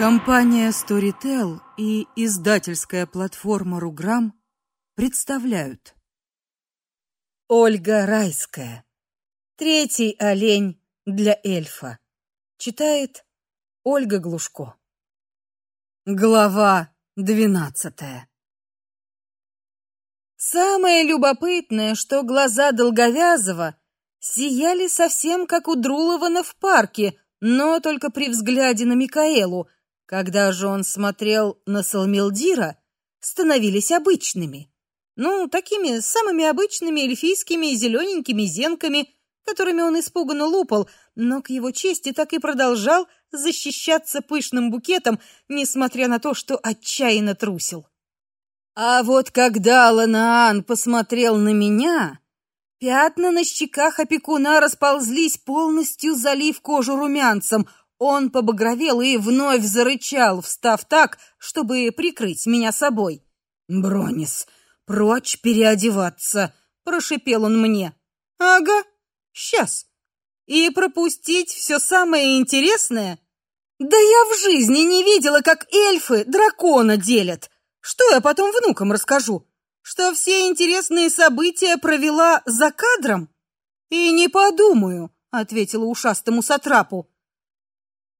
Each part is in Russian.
Компания Storytel и издательская платформа Руграм представляют Ольга Райская. Третий олень для эльфа. Читает Ольга Глушко. Глава двенадцатая. Самое любопытное, что глаза Долговязова сияли совсем как у Друлована в парке, но только при взгляде на Микаэлу — когда же он смотрел на Салмилдира, становились обычными. Ну, такими самыми обычными эльфийскими зелененькими зенками, которыми он испуганно лупал, но к его чести так и продолжал защищаться пышным букетом, несмотря на то, что отчаянно трусил. А вот когда Ланаан посмотрел на меня, пятна на щеках опекуна расползлись полностью, залив кожу румянцем — он побагровел и вновь зарычал, встав так, чтобы прикрыть меня собой. «Бронис, прочь переодеваться!» — прошипел он мне. «Ага, сейчас. И пропустить все самое интересное? Да я в жизни не видела, как эльфы дракона делят. Что я потом внукам расскажу? Что все интересные события провела за кадром? И не подумаю, ответила ушастому сатрапу.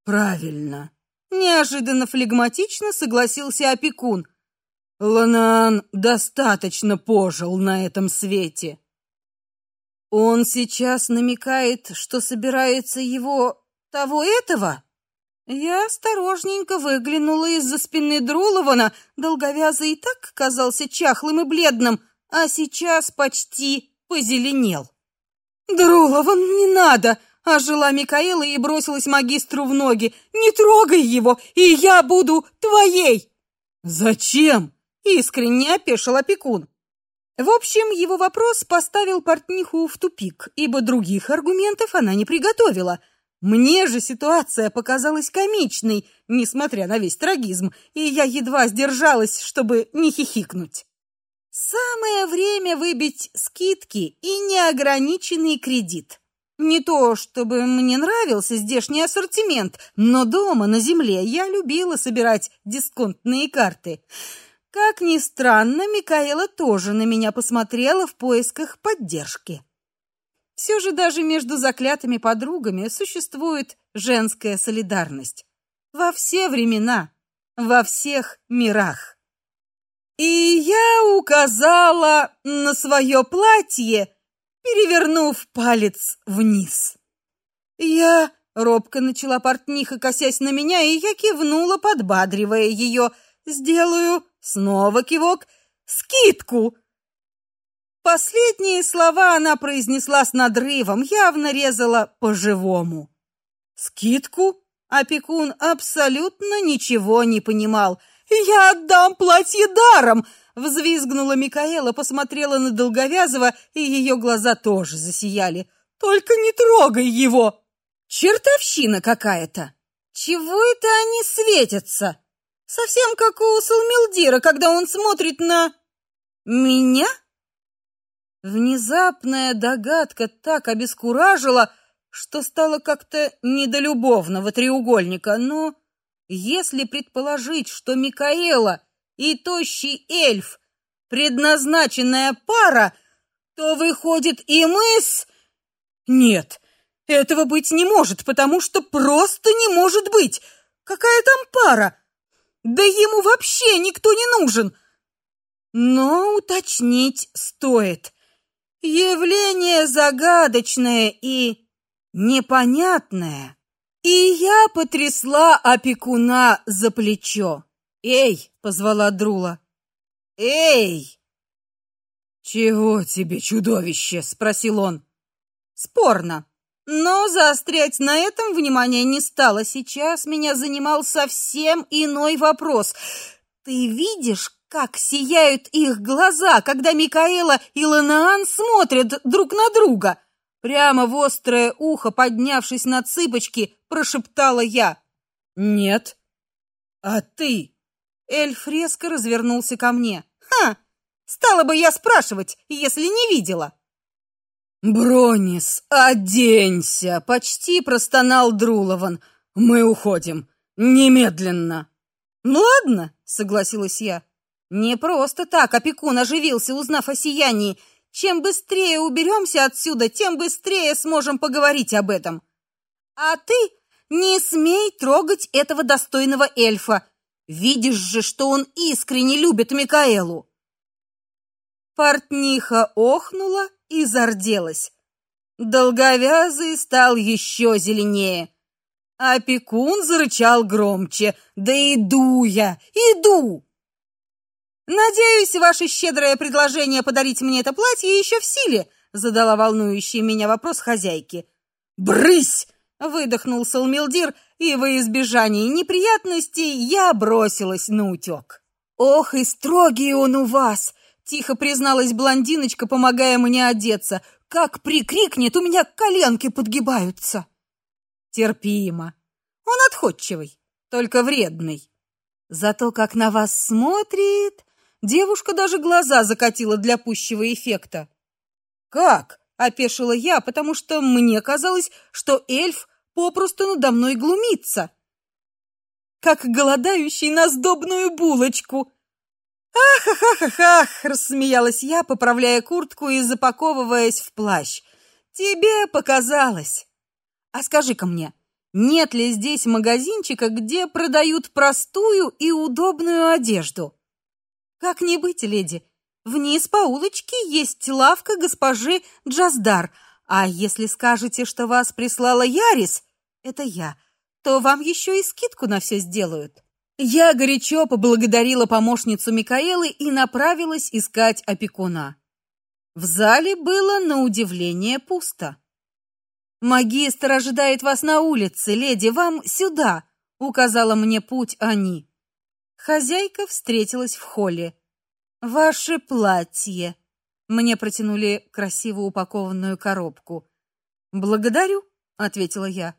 Правильно. Неожиданно флегматично согласился опекун. Ланан достаточно пожил на этом свете. Он сейчас намекает, что собирается его того этого. Я осторожненько выглянула из-за спины Друлована. Долговязый и так казался чахлым и бледным, а сейчас почти позеленел. Друлован, не надо, Ожила Микаэла и бросилась магистру в ноги. «Не трогай его, и я буду твоей!» «Зачем?» — искренне опешил опекун. В общем, его вопрос поставил портниху в тупик, ибо других аргументов она не приготовила. Мне же ситуация показалась комичной, несмотря на весь трагизм, и я едва сдержалась, чтобы не хихикнуть. Самое время выбить скидки и неограниченный кредит. Не то, чтобы мне нравился здешний ассортимент, но дома на земле я любила собирать дисконтные карты. Как ни странно, Микаэла тоже на меня посмотрела в поисках поддержки. Все же даже между заклятыми подругами существует женская солидарность. Во все времена, во всех мирах. И я указала на свое платье, перевернув палец вниз. Я робко начала портниха, косясь на меня, и я кивнула, подбадривая ее. Сделаю снова кивок. Скидку. Последние слова она произнесла с надрывом, явно резала по-живому. Скидку? Опекун абсолютно ничего не понимал. Я отдам платье даром, Взвизгнула Микаэла, посмотрела на Долговязова, и ее глаза тоже засияли. Только не трогай его. Чертовщина какая-то. Чего это они светятся? Совсем как у Салмилдира, когда он смотрит на меня? Внезапная догадка так обескуражила, что стало как-то недолюбовного треугольника, но если предположить, что Микаэла и тощий эльф предназначенная пара, то выходит и мы с... Нет, этого быть не может, потому что просто не может быть. Какая там пара? Да ему вообще никто не нужен. Но уточнить стоит. Явление загадочное и непонятное. И я потрясла опекуна за плечо. «Эй!» — позвала Друла. «Эй!» «Чего тебе, чудовище?» — спросил он. «Спорно. Но заострять на этом внимание не стало. Сейчас меня занимал совсем иной вопрос. Ты видишь, как сияют их глаза, когда Микаэла и Ланаан смотрят друг на друга?» Прямо в острое ухо, поднявшись на цыпочки, прошептала я. «Нет». «А ты?» Эльф резко развернулся ко мне. «Ха! Стала бы я спрашивать, если не видела!» «Бронис, оденься!» — почти простонал Друлован. «Мы уходим. Немедленно. Ну ладно, согласилась я. Не просто так опекун оживился, узнав о сиянии. Чем быстрее уберемся отсюда, тем быстрее сможем поговорить об этом. А ты не смей трогать этого достойного эльфа. Видишь же, что он искренне любит Микаэлу. Портниха охнула и зарделась. Долговязый стал еще зеленее. Опекун зарычал громче. «Да иду я, иду!» «Надеюсь, ваше щедрое предложение подарить мне это платье еще в силе», задала волнующий меня вопрос хозяйки. «Брысь!» — выдохнул Салмилдир, и во избежание неприятностей я бросилась на утек. «Ох, и строгий он у вас!» — тихо призналась блондиночка, помогая мне одеться. «Как прикрикнет, у меня коленки подгибаются!» терпимо. Он отходчивый, только вредный. Зато как на вас смотрит, девушка даже глаза закатила для пущего эффекта. Как? опешила я, потому что мне казалось, что эльф попросту надо мной глумится. Как голодающий на сдобную булочку. Ах-ах-ах-ах, рассмеялась я, поправляя куртку и запаковываясь в плащ. Тебе показалось. А скажи-ка мне, нет ли здесь магазинчика, где продают простую и удобную одежду? Как не быть, леди? Вниз по улочке есть лавка госпожи Джаздар, а если скажете, что вас прислала Ярис, это я, то вам еще и скидку на все сделают. Я горячо поблагодарила помощницу Микаэлы и направилась искать опекуна. В зале было на удивление пусто. Магистр ожидает вас на улице, леди, вам сюда, указала мне путь они. Хозяйка встретилась в холле. Ваше платье. Мне протянули красиво упакованную коробку. Благодарю, ответила я.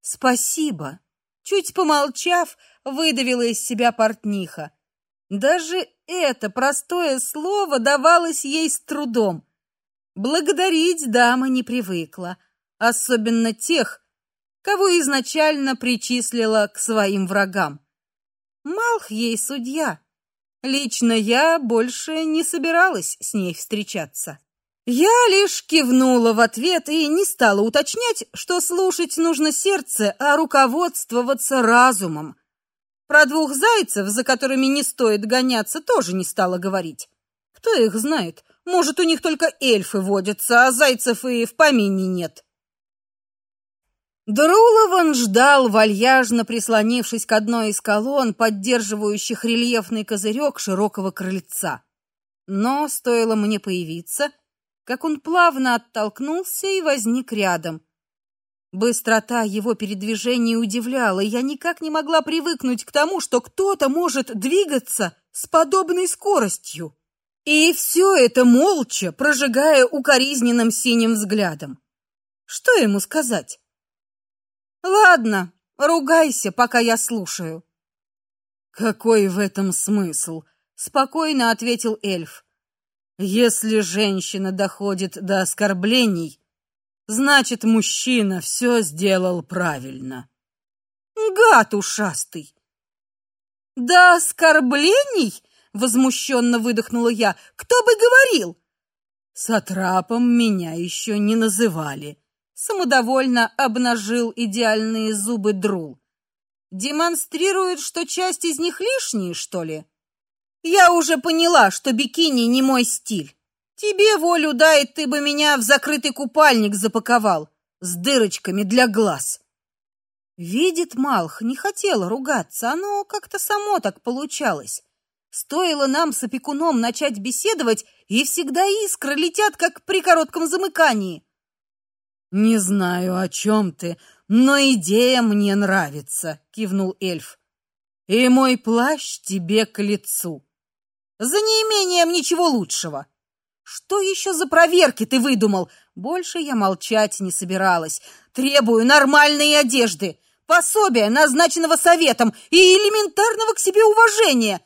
Спасибо. Чуть помолчав, выдавила из себя портниха. Даже это простое слово давалось ей с трудом. Благодарить дама не привыкла особенно тех, кого изначально причислила к своим врагам. Малх ей судья. Лично я больше не собиралась с ней встречаться. Я лишь кивнула в ответ и не стала уточнять, что слушать нужно сердце, а руководствоваться разумом. Про двух зайцев, за которыми не стоит гоняться, тоже не стала говорить. Кто их знает? Может, у них только эльфы водятся, а зайцев и в помине нет. Друлован ждал, вальяжно прислонившись к одной из колонн, поддерживающих рельефный козырек широкого крыльца. Но стоило мне появиться, как он плавно оттолкнулся и возник рядом. Быстрота его передвижения удивляла, и я никак не могла привыкнуть к тому, что кто-то может двигаться с подобной скоростью. И все это молча, прожигая укоризненным синим взглядом. Что ему сказать? Ладно, ругайся, пока я слушаю. Какой в этом смысл? спокойно ответил эльф. Если женщина доходит до оскорблений, значит, мужчина все сделал правильно. Гад ушастый. До оскорблений? возмущенно выдохнула я. Кто бы говорил? Сатрапом меня еще не называли самодовольно обнажил идеальные зубы Друл. Демонстрирует, что часть из них лишние, что ли? Я уже поняла, что бикини не мой стиль. Тебе волю дай, ты бы меня в закрытый купальник запаковал с дырочками для глаз. Видит Малх, не хотела ругаться, оно как-то само так получалось. Стоило нам с опекуном начать беседовать, и всегда искры летят, как при коротком замыкании. Не знаю, о чем ты, но идея мне нравится, кивнул эльф. И мой плащ тебе к лицу. За неимением ничего лучшего. Что еще за проверки ты выдумал? Больше я молчать не собиралась. Требую нормальной одежды, пособия, назначенного советом и элементарного к себе уважения.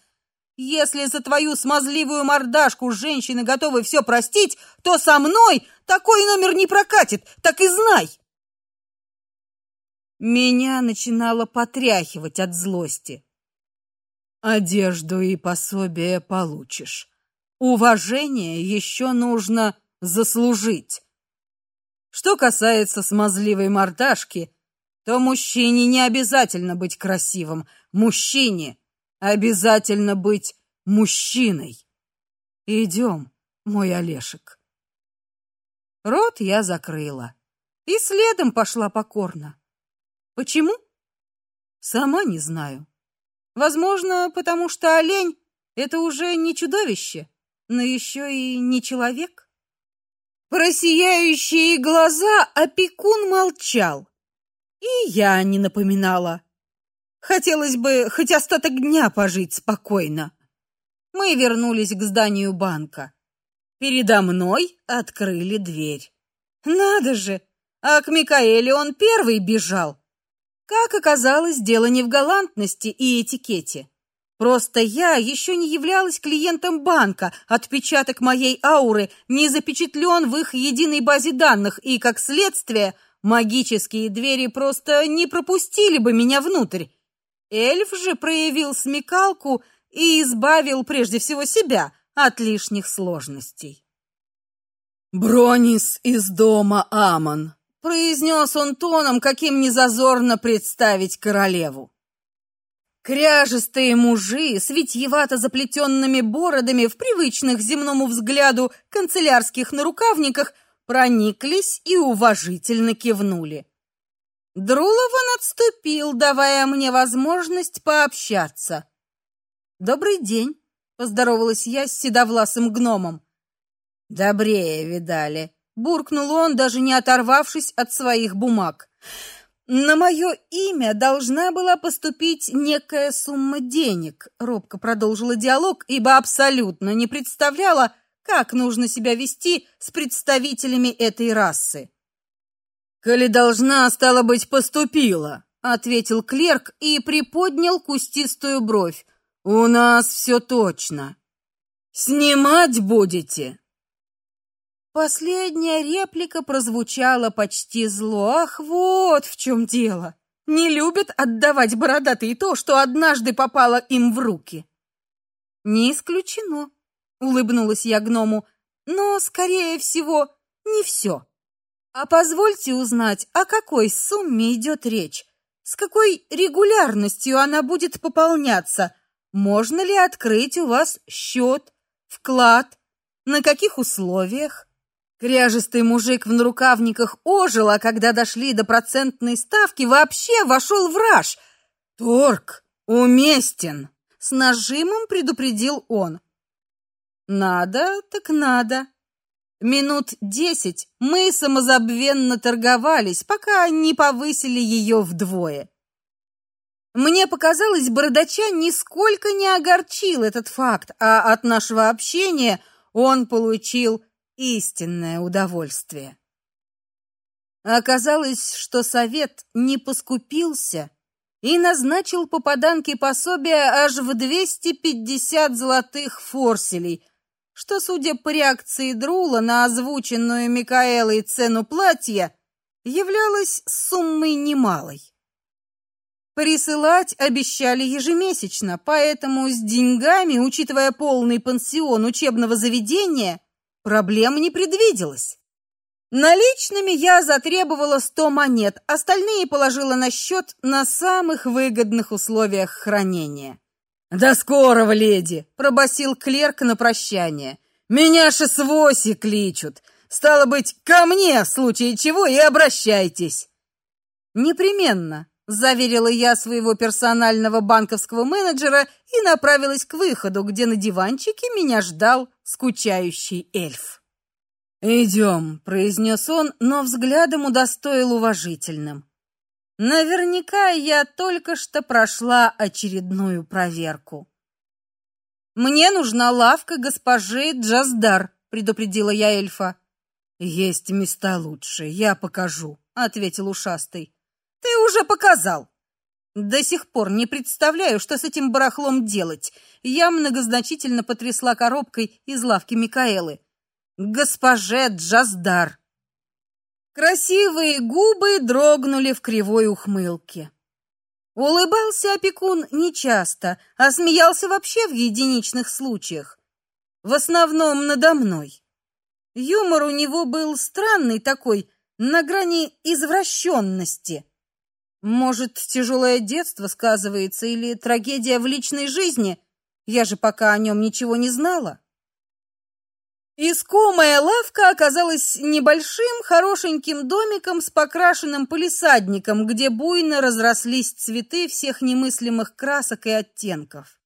Если за твою смазливую мордашку женщины готовы все простить, то со мной такой номер не прокатит, так и знай. меня начинало потряхивать от злости. Одежду и пособие получишь. Уважение еще нужно заслужить. Что касается смазливой мордашки, то мужчине не обязательно быть красивым. Мужчине обязательно быть мужчиной. Идем, мой Олешек. Рот я закрыла и следом пошла покорно. Почему? Сама не знаю. Возможно, потому что олень это уже не чудовище, но еще и не человек. Про сияющие глаза опекун молчал. И я не напоминала. Хотелось бы хоть остаток дня пожить спокойно. Мы вернулись к зданию банка. Передо мной открыли дверь. Надо же, а к Микаэле он первый бежал. Как оказалось, дело не в галантности и этикете. Просто я еще не являлась клиентом банка, отпечаток моей ауры не запечатлен в их единой базе данных, и, как следствие, магические двери просто не пропустили бы меня внутрь. Эльф же проявил смекалку и избавил прежде всего себя от лишних сложностей. Бронис из дома Амон, произнес он тоном, каким незазорно представить королеву. Кряжестые мужи с витьевато заплетенными бородами в привычных земному взгляду канцелярских нарукавниках прониклись и уважительно кивнули. Друлован отступил, давая мне возможность пообщаться. Добрый день, поздоровалась я с седовласым гномом. Добрее видали, буркнул он, даже не оторвавшись от своих бумаг. На мое имя должна была поступить некая сумма денег, робко продолжила диалог, ибо абсолютно не представляла, как нужно себя вести с представителями этой расы. Коли должна стала быть поступила, ответил клерк и приподнял кустистую бровь. У нас все точно. Снимать будете? Последняя реплика прозвучала почти зло. Ах, вот в чем дело. Не любят отдавать бородатые то, что однажды попало им в руки. Не исключено, улыбнулась я гному. Но скорее всего, не все. А позвольте узнать, о какой сумме идет речь? С какой регулярностью она будет пополняться? Можно ли открыть у вас счет, вклад? На каких условиях? Кряжестый мужик в нарукавниках ожил, а когда дошли до процентной ставки, вообще вошел в раж. Торг уместен, с нажимом предупредил он. Надо, так надо. Минут десять мы самозабвенно торговались, пока не повысили ее вдвое. Мне показалось, бородача нисколько не огорчил этот факт, а от нашего общения он получил истинное удовольствие. Оказалось, что совет не поскупился и назначил попаданке пособие аж в 250 золотых форселей, что, судя по реакции Друла на озвученную Микаэлой цену платья, являлось суммой немалой. Присылать обещали ежемесячно, поэтому с деньгами, учитывая полный пансион учебного заведения, проблем не предвиделось. Наличными я затребовала сто монет, остальные положила на счет на самых выгодных условиях хранения. «До скорого, леди!» — пробасил клерк на прощание. «Меня шесвоси кличут. Стало быть, ко мне, в случае чего, и обращайтесь». «Непременно», заверила я своего персонального банковского менеджера и направилась к выходу, где на диванчике меня ждал скучающий эльф. «Идем», — произнес он, но взглядом удостоил уважительным. Наверняка я только что прошла очередную проверку. Мне нужна лавка госпожи Джаздар, предупредила я эльфа. Есть места лучше, я покажу, ответил ушастый. Ты уже показал. До сих пор не представляю, что с этим барахлом делать. Я многозначительно потрясла коробкой из лавки Микаэлы. Госпоже Джаздар. Красивые губы дрогнули в кривой ухмылке. Улыбался опекун нечасто, а смеялся вообще в единичных случаях. В основном надо мной. Юмор у него был странный такой, на грани извращенности. Может, тяжелое детство сказывается или трагедия в личной жизни? Я же пока о нем ничего не знала. Искомая лавка оказалась небольшим, хорошеньким домиком с покрашенным палисадником, где буйно разрослись цветы всех немыслимых красок и оттенков.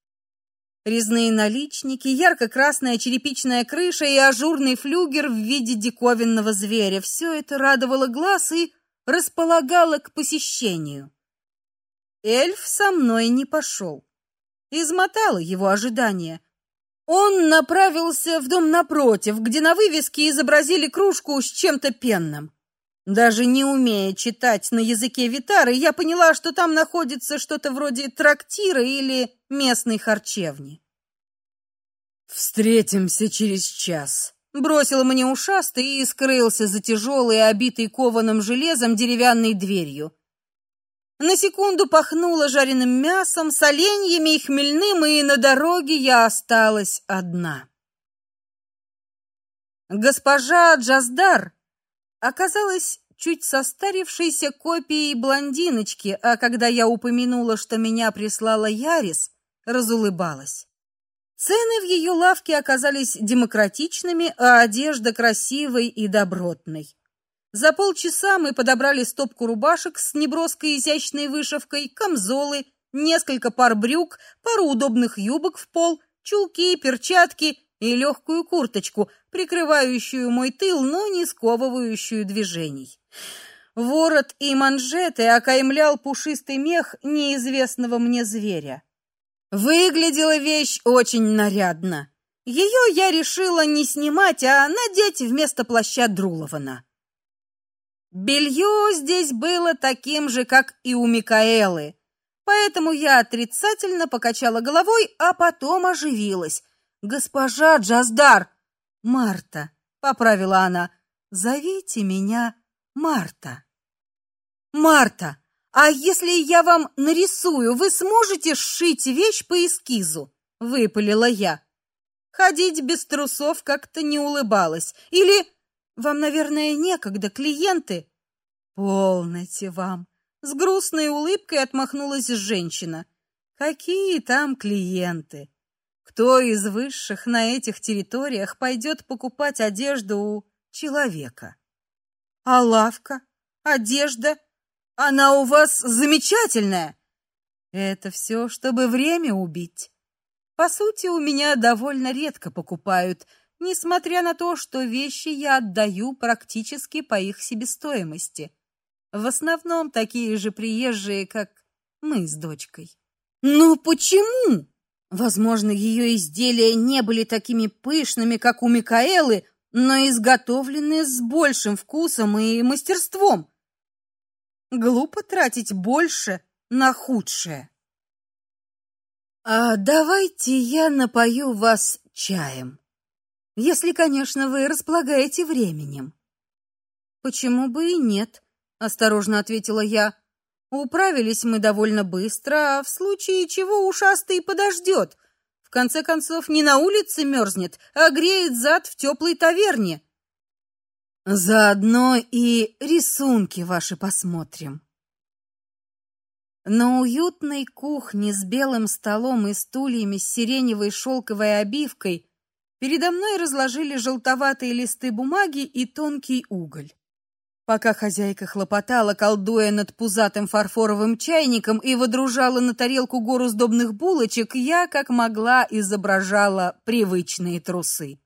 Резные наличники, ярко-красная черепичная крыша и ажурный флюгер в виде диковинного зверя все это радовало глаз и располагало к посещению. Эльф со мной не пошел. Измотало его ожидание. Он направился в дом напротив, где на вывеске изобразили кружку с чем-то пенным. Даже не умея читать на языке витары, я поняла, что там находится что-то вроде трактира или местной харчевни. Встретимся через час, бросил мне ушастый и скрылся за тяжелой, обитой кованым железом деревянной дверью. На секунду пахнуло жареным мясом, соленьями и хмельным, и на дороге я осталась одна. Госпожа Джаздар оказалась чуть состарившейся копией блондиночки, а когда я упомянула, что меня прислала Ярис, разулыбалась. Цены в ее лавке оказались демократичными, а одежда красивой и добротной. За полчаса мы подобрали стопку рубашек с неброской изящной вышивкой, камзолы, несколько пар брюк, пару удобных юбок в пол, чулки, перчатки и легкую курточку, прикрывающую мой тыл, но не сковывающую движений. Ворот и манжеты окаймлял пушистый мех неизвестного мне зверя. Выглядела вещь очень нарядно. Ее я решила не снимать, а надеть вместо плаща Друлована. Белье здесь было таким же, как и у Микаэлы. Поэтому я отрицательно покачала головой, а потом оживилась. Госпожа Джаздар, Марта, поправила она. Зовите меня Марта. Марта, а если я вам нарисую, вы сможете сшить вещь по эскизу? выпалила я. Ходить без трусов как-то не улыбалась. Или вам, наверное, некогда, клиенты. Полноте вам, с грустной улыбкой отмахнулась женщина. Какие там клиенты? Кто из высших на этих территориях пойдет покупать одежду у человека? А лавка, одежда, она у вас замечательная. Это все, чтобы время убить. По сути, у меня довольно редко покупают несмотря на то, что вещи я отдаю практически по их себестоимости. В основном такие же приезжие, как мы с дочкой. Ну почему? Возможно, ее изделия не были такими пышными, как у Микаэлы, но изготовлены с большим вкусом и мастерством. Глупо тратить больше на худшее. А давайте я напою вас чаем. Если, конечно, вы располагаете временем. Почему бы и нет, осторожно ответила я. Управились мы довольно быстро, а в случае чего ушастый подождет. В конце концов, не на улице мерзнет, а греет зад в теплой таверне. Заодно и рисунки ваши посмотрим. На уютной кухне с белым столом и стульями с сиреневой шелковой обивкой Передо мной разложили желтоватые листы бумаги и тонкий уголь. Пока хозяйка хлопотала, колдуя над пузатым фарфоровым чайником и водружала на тарелку гору сдобных булочек, я, как могла, изображала привычные трусы.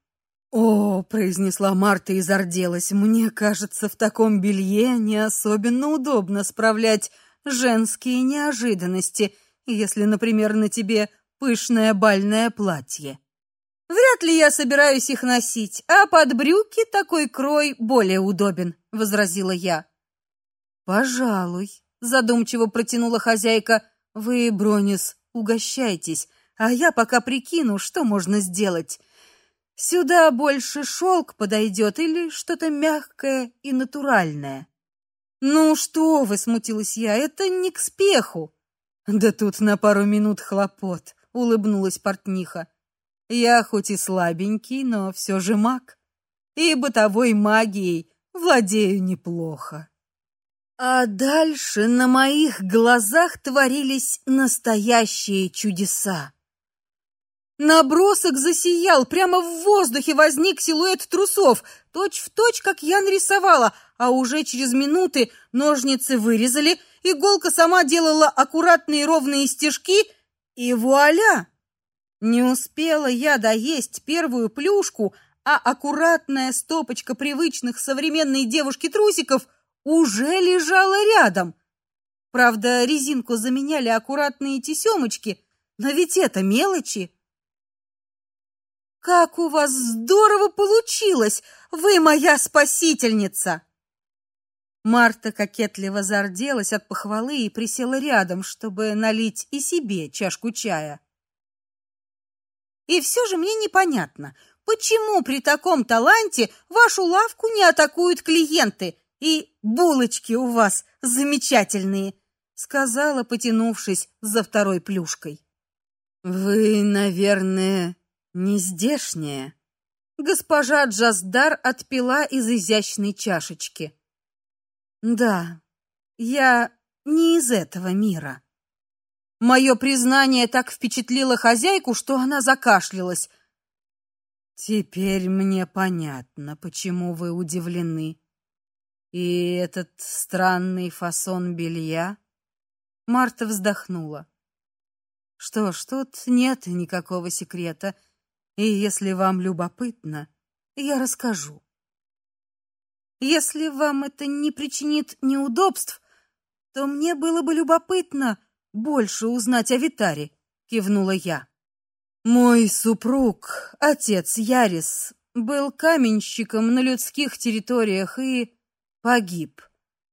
«О!» — произнесла Марта и зарделась. «Мне кажется, в таком белье не особенно удобно справлять женские неожиданности, если, например, на тебе пышное бальное платье». Вряд ли я собираюсь их носить, а под брюки такой крой более удобен, возразила я. Пожалуй, задумчиво протянула хозяйка. Вы, Бронис, угощайтесь, а я пока прикину, что можно сделать. Сюда больше шелк подойдет или что-то мягкое и натуральное. Ну что вы, смутилась я, это не к спеху. Да тут на пару минут хлопот, улыбнулась портниха. Я хоть и слабенький, но все же маг. И бытовой магией владею неплохо. А дальше на моих глазах творились настоящие чудеса. Набросок засиял, прямо в воздухе возник силуэт трусов, точь в точь, как я нарисовала, а уже через минуты ножницы вырезали, иголка сама делала аккуратные ровные стежки, и вуаля! Не успела я доесть первую плюшку, а аккуратная стопочка привычных современной девушки трусиков уже лежала рядом. Правда, резинку заменяли аккуратные тесемочки, но ведь это мелочи. Как у вас здорово получилось! Вы моя спасительница!» Марта кокетливо зарделась от похвалы и присела рядом, чтобы налить и себе чашку чая. И все же мне непонятно, почему при таком таланте вашу лавку не атакуют клиенты, и булочки у вас замечательные, сказала, потянувшись за второй плюшкой. Вы, наверное, не здешняя. Госпожа Джаздар отпила из изящной чашечки. Да, я не из этого мира. Мое признание так впечатлило хозяйку, что она закашлялась. Теперь мне понятно, почему вы удивлены. И этот странный фасон белья? Марта вздохнула. Что ж, тут нет никакого секрета. И если вам любопытно, я расскажу. Если вам это не причинит неудобств, то мне было бы любопытно больше узнать о Витаре, кивнула я. Мой супруг, отец Ярис, был каменщиком на людских территориях и погиб,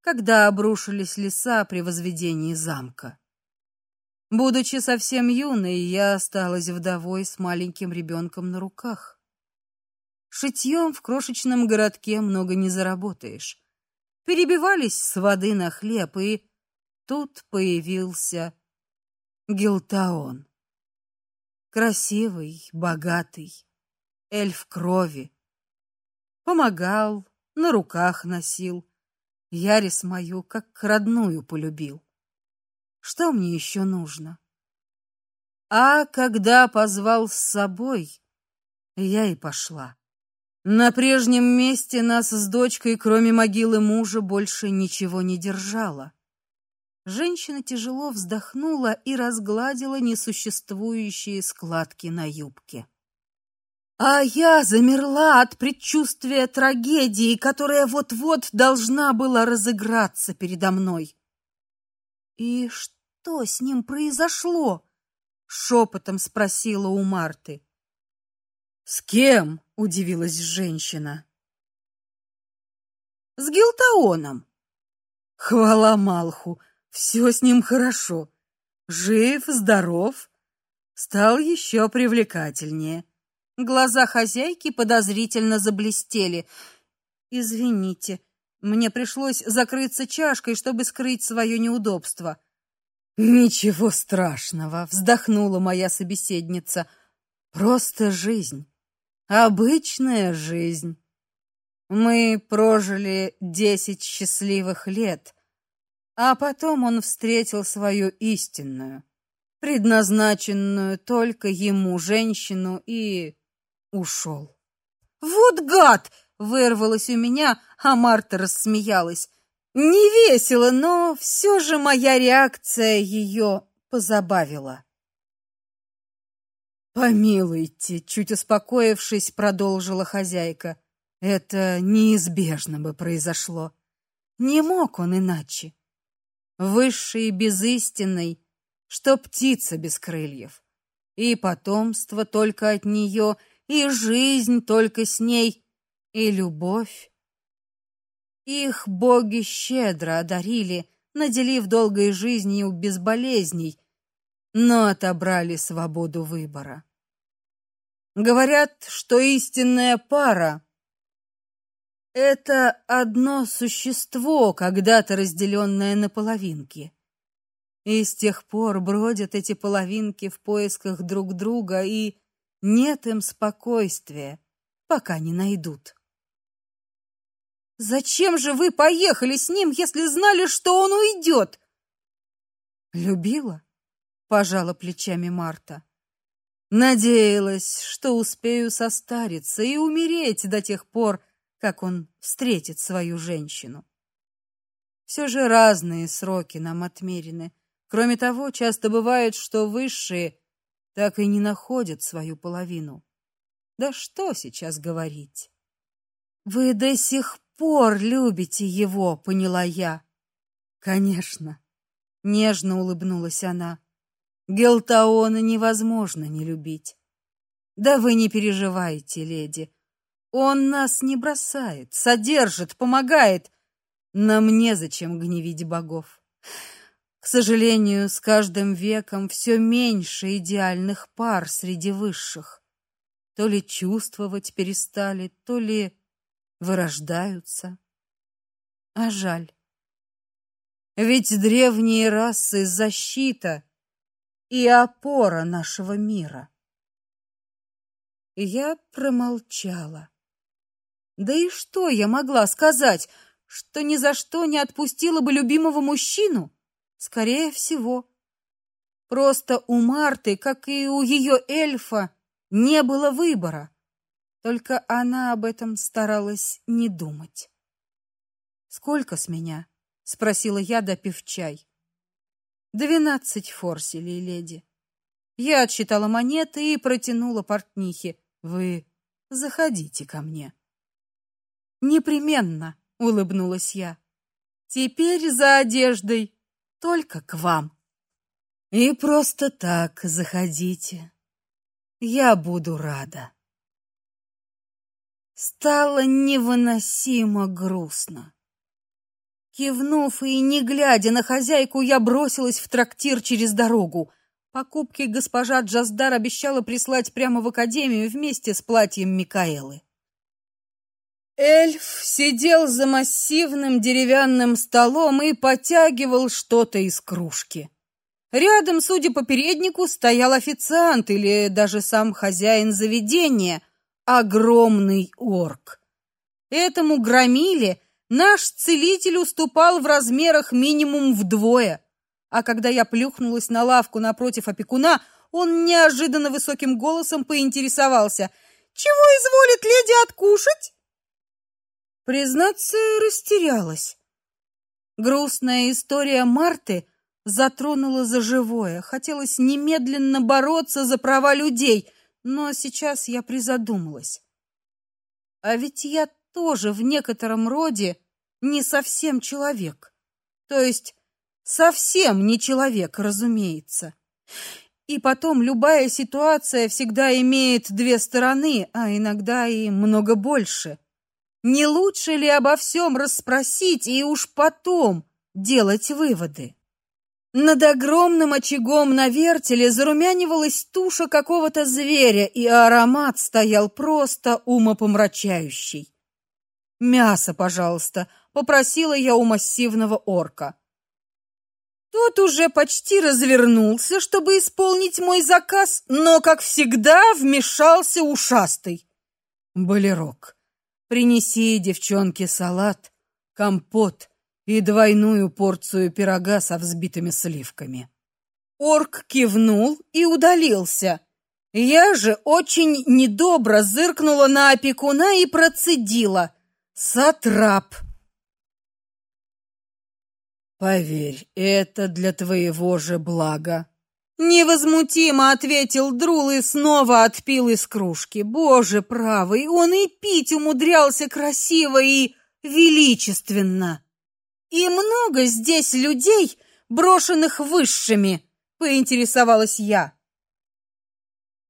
когда обрушились леса при возведении замка. Будучи совсем юной, я осталась вдовой с маленьким ребенком на руках. Шитьем в крошечном городке много не заработаешь. Перебивались с воды на хлеб, и тут появился Гилтаон. Красивый, богатый, эльф крови. Помогал, на руках носил. Ярис мою как родную полюбил. Что мне еще нужно? А когда позвал с собой, я и пошла. На прежнем месте нас с дочкой, кроме могилы мужа, больше ничего не держало. Женщина тяжело вздохнула и разгладила несуществующие складки на юбке. А я замерла от предчувствия трагедии, которая вот-вот должна была разыграться передо мной. И что с ним произошло? шепотом спросила у Марты. С кем? удивилась женщина. С Гилтаоном. Хвала Малху, все с ним хорошо. Жив, здоров, стал еще привлекательнее. Глаза хозяйки подозрительно заблестели. Извините, мне пришлось закрыться чашкой, чтобы скрыть свое неудобство. Ничего страшного, вздохнула моя собеседница. Просто жизнь. Обычная жизнь. Мы прожили десять счастливых лет, а потом он встретил свою истинную, предназначенную только ему женщину и ушел. Вот гад, вырвалось у меня, а Марта рассмеялась. Не весело, но все же моя реакция ее позабавила. Помилуйте, чуть успокоившись, продолжила хозяйка. Это неизбежно бы произошло. Не мог он иначе. Высший без истинной, что птица без крыльев. И потомство только от нее, и жизнь только с ней, и любовь их боги щедро одарили, наделив долгой жизнью без болезней, но отобрали свободу выбора. Говорят, что истинная пара это одно существо, когда-то разделенное на половинки. И с тех пор бродят эти половинки в поисках друг друга, и нет им спокойствия, пока не найдут. Зачем же вы поехали с ним, если знали, что он уйдет? Любила, пожала плечами Марта. Надеялась, что успею состариться и умереть до тех пор, как он встретит свою женщину. Все же разные сроки нам отмерены. Кроме того, часто бывает, что высшие так и не находят свою половину. Да что сейчас говорить? Вы до сих пор любите его, поняла я. Конечно, нежно улыбнулась она. Гелтаона невозможно не любить. Да вы не переживайте, леди. Он нас не бросает, содержит, помогает. Нам незачем гневить богов. К сожалению, с каждым веком все меньше идеальных пар среди высших. То ли чувствовать перестали, то ли вырождаются. А жаль. Ведь древние расы защита и опора нашего мира. Я промолчала. Да и что я могла сказать, что ни за что не отпустила бы любимого мужчину? Скорее всего. Просто у Марты, как и у ее эльфа, не было выбора. Только она об этом старалась не думать. Сколько с меня? спросила я, допив чай. «Двенадцать форселей, леди. Я отсчитала монеты и протянула портнихе. Вы заходите ко мне. Непременно, улыбнулась я. Теперь за одеждой только к вам. И просто так заходите. Я буду рада. Стало невыносимо грустно. Кивнув и не глядя на хозяйку, я бросилась в трактир через дорогу. Покупки госпожа Джаздар обещала прислать прямо в академию вместе с платьем Микаэлы. Эльф сидел за массивным деревянным столом и потягивал что-то из кружки. Рядом, судя по переднику, стоял официант или даже сам хозяин заведения, огромный орк. Этому громиле наш целитель уступал в размерах минимум вдвое. А когда я плюхнулась на лавку напротив опекуна, он неожиданно высоким голосом поинтересовался: "Чего изволит леди откушать?" Признаться, растерялась. Грустная история Марты затронула за живое. Хотелось немедленно бороться за права людей, но сейчас я призадумалась. А ведь я тоже в некотором роде не совсем человек. То есть совсем не человек, разумеется. И потом любая ситуация всегда имеет две стороны, а иногда и много больше. Не лучше ли обо всем расспросить и уж потом делать выводы? Над огромным очагом на вертеле зарумянивалась туша какого-то зверя, и аромат стоял просто умопомрачающий. «Мясо, пожалуйста», — попросила я у массивного орка. Тот уже почти развернулся, чтобы исполнить мой заказ, но, как всегда, вмешался ушастый. Болерок. Принеси девчонке салат, компот и двойную порцию пирога со взбитыми сливками. Орк кивнул и удалился. Я же очень недобро зыркнула на опекуна и процедила: "Сатрап, Поверь, это для твоего же блага. Невозмутимо ответил Друл и снова отпил из кружки. Боже правый, он и пить умудрялся красиво и величественно. И много здесь людей, брошенных высшими, поинтересовалась я.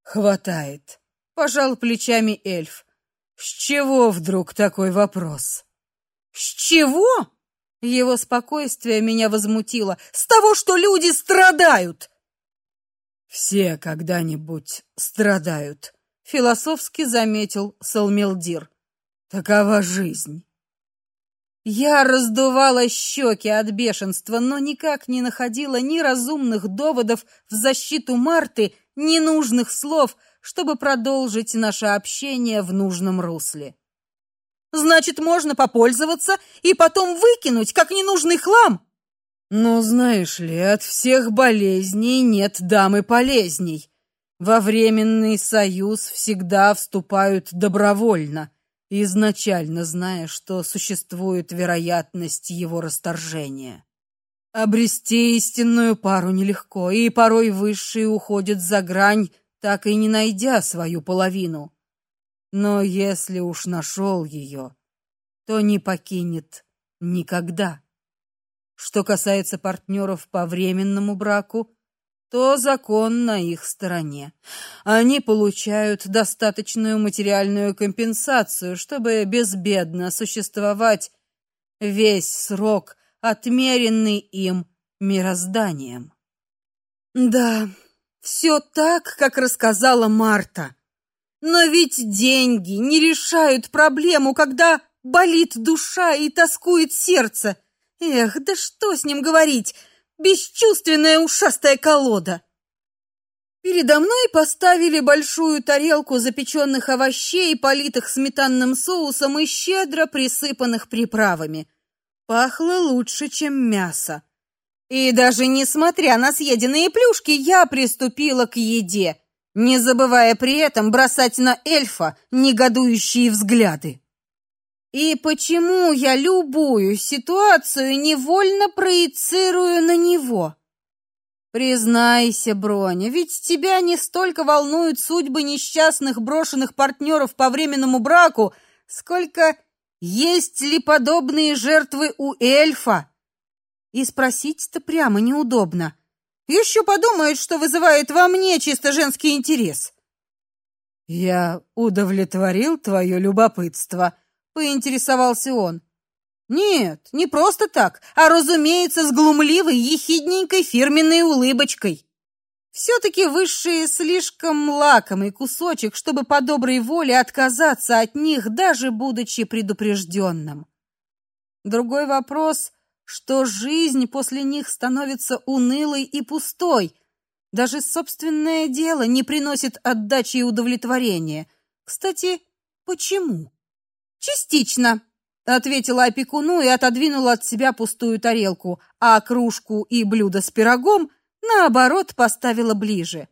Хватает, пожал плечами эльф. С чего вдруг такой вопрос? С чего? Его спокойствие меня возмутило. С того, что люди страдают. Все когда-нибудь страдают, философски заметил Салмелдир. Такова жизнь. Я раздувала щеки от бешенства, но никак не находила ни разумных доводов в защиту Марты, ни нужных слов, чтобы продолжить наше общение в нужном русле. Значит, можно попользоваться и потом выкинуть, как ненужный хлам. Но знаешь ли, от всех болезней нет дамы полезней. Во временный союз всегда вступают добровольно изначально зная, что существует вероятность его расторжения. Обрести истинную пару нелегко, и порой высшие уходят за грань, так и не найдя свою половину. Но если уж нашел ее, то не покинет никогда. Что касается партнеров по временному браку, то закон на их стороне. Они получают достаточную материальную компенсацию, чтобы безбедно существовать весь срок, отмеренный им мирозданием. Да, все так, как рассказала Марта. Но ведь деньги не решают проблему, когда болит душа и тоскует сердце. Эх, да что с ним говорить? бесчувственная ушастая колода. Передо мной поставили большую тарелку запеченных овощей, политых сметанным соусом и щедро присыпанных приправами. Пахло лучше, чем мясо. И даже несмотря на съеденные плюшки, я приступила к еде, не забывая при этом бросать на эльфа негодующие взгляды. И почему я любую ситуацию невольно проецирую на него? Признайся, Броня, ведь тебя не столько волнуют судьбы несчастных брошенных партнеров по временному браку, сколько есть ли подобные жертвы у эльфа. И спросить-то прямо неудобно. Еще подумают, что вызывает во мне чисто женский интерес. Я удовлетворил твое любопытство, поинтересовался он. Нет, не просто так, а, разумеется, с глумливой, ехидненькой фирменной улыбочкой. Все-таки высшие слишком лакомый кусочек, чтобы по доброй воле отказаться от них, даже будучи предупрежденным. Другой вопрос, что жизнь после них становится унылой и пустой. Даже собственное дело не приносит отдачи и удовлетворения. Кстати, почему? Частично, ответила опекуну и отодвинула от себя пустую тарелку, а кружку и блюдо с пирогом наоборот поставила ближе.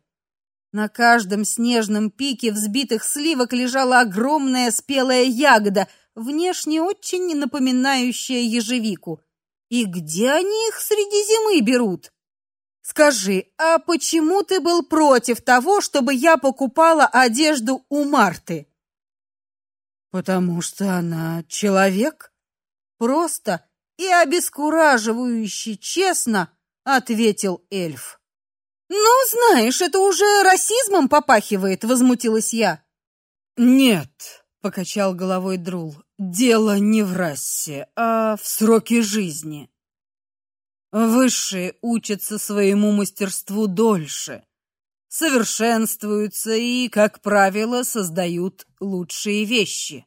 На каждом снежном пике взбитых сливок лежала огромная спелая ягода, внешне очень напоминающая ежевику. И где они их среди зимы берут? Скажи, а почему ты был против того, чтобы я покупала одежду у Марты? Потому что она человек, просто и обескураживающе честно ответил эльф. Ну, знаешь, это уже расизмом попахивает, возмутилась я. Нет, покачал головой Друл. Дело не в расе, а в сроке жизни. Высшие учатся своему мастерству дольше, совершенствуются и, как правило, создают лучшие вещи.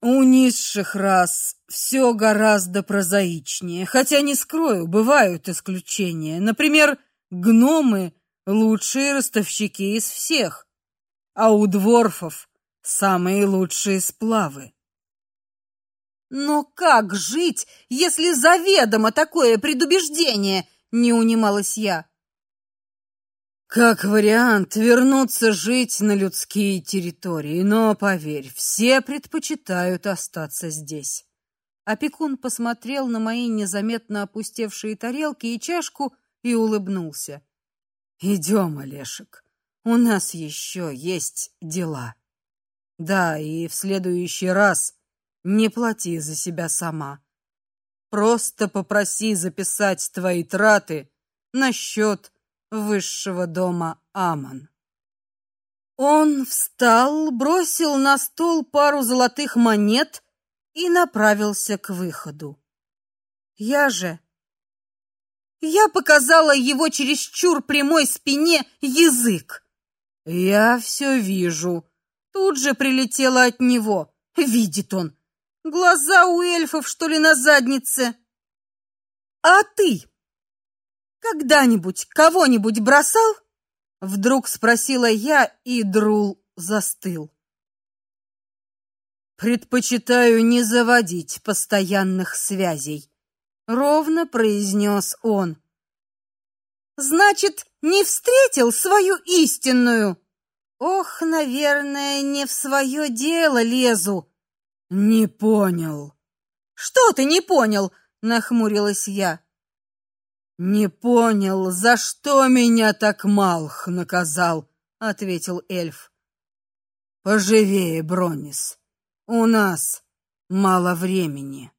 У низших рас все гораздо прозаичнее, хотя не скрою, бывают исключения. Например, гномы лучшие ростовщики из всех, а у дворфов самые лучшие сплавы. Но как жить, если заведомо такое предубеждение? Не унималась я. Как вариант вернуться жить на людские территории, но поверь, все предпочитают остаться здесь. Опекун посмотрел на мои незаметно опустевшие тарелки и чашку и улыбнулся. Идем, Олешек. У нас еще есть дела. Да, и в следующий раз не плати за себя сама. Просто попроси записать твои траты на счет высшего дома Аман. Он встал, бросил на стол пару золотых монет и направился к выходу. Я же я показала его чересчур прямой спине язык. Я все вижу. Тут же прилетело от него. Видит он. Глаза у эльфов, что ли, на заднице? А ты когда-нибудь кого-нибудь бросал? Вдруг спросила я, и Друл застыл. Предпочитаю не заводить постоянных связей, ровно произнес он. Значит, не встретил свою истинную. Ох, наверное, не в свое дело лезу. Не понял. Что ты не понял? нахмурилась я. Не понял, за что меня так Малх наказал, ответил эльф. Поживее, Бронис. У нас мало времени.